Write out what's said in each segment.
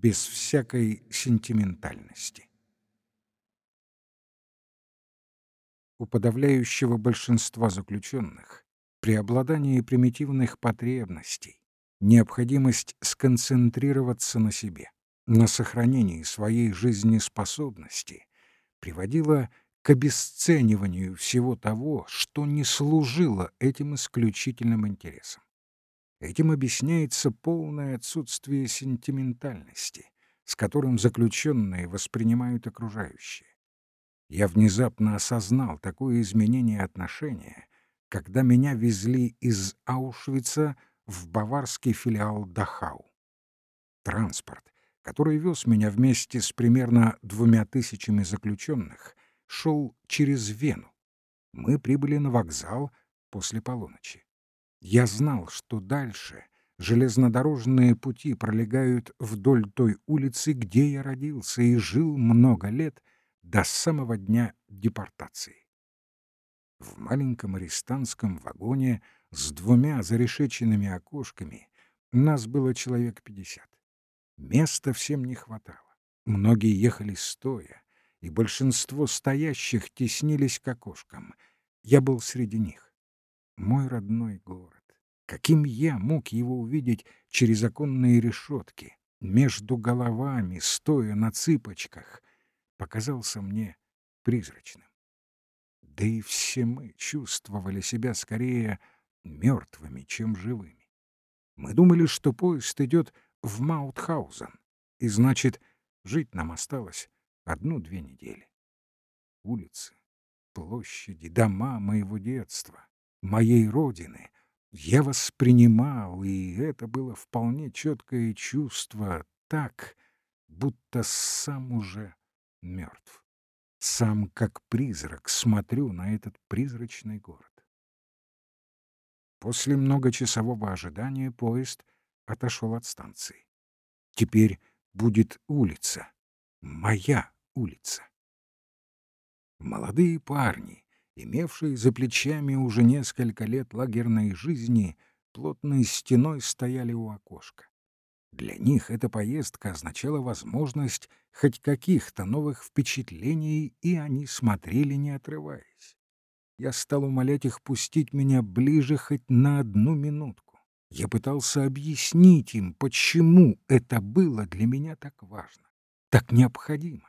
без всякой сентиментальности. У подавляющего большинства заключенных преобладание примитивных потребностей, необходимость сконцентрироваться на себе, на сохранении своей жизнеспособности приводила к обесцениванию всего того, что не служило этим исключительным интересам. Этим объясняется полное отсутствие сентиментальности, с которым заключенные воспринимают окружающее. Я внезапно осознал такое изменение отношения, когда меня везли из Аушвица в баварский филиал Дахау. Транспорт, который вез меня вместе с примерно двумя тысячами заключенных, шел через Вену. Мы прибыли на вокзал после полуночи. Я знал, что дальше железнодорожные пути пролегают вдоль той улицы, где я родился и жил много лет до самого дня депортации. В маленьком арестантском вагоне с двумя зарешеченными окошками нас было человек пятьдесят. Места всем не хватало. Многие ехали стоя, и большинство стоящих теснились к окошкам. Я был среди них мой родной город. Каким я мог его увидеть через оконные решетки, между головами, стоя на цыпочках, показался мне призрачным. Да и все мы чувствовали себя скорее мертвыми, чем живыми. Мы думали, что поезд идет в Маутхаузен, и значит, жить нам осталось одну-две недели. Улицы, площади, дома моего детства, моей родины я воспринимал, и это было вполне четкое чувство, так, будто сам уже мертв. Сам, как призрак, смотрю на этот призрачный город. После многочасового ожидания поезд отошел от станции. Теперь будет улица. Моя улица. Молодые парни, имевшие за плечами уже несколько лет лагерной жизни, плотной стеной стояли у окошка. Для них эта поездка означала возможность хоть каких-то новых впечатлений, и они смотрели, не отрываясь. Я стал умолять их пустить меня ближе хоть на одну минутку. Я пытался объяснить им, почему это было для меня так важно, так необходимо.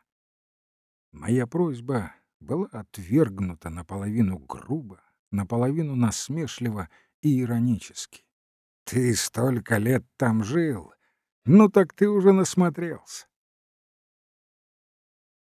Моя просьба была отвергнута наполовину грубо, наполовину насмешливо и иронически. «Ты столько лет там жил, ну так ты уже насмотрелся.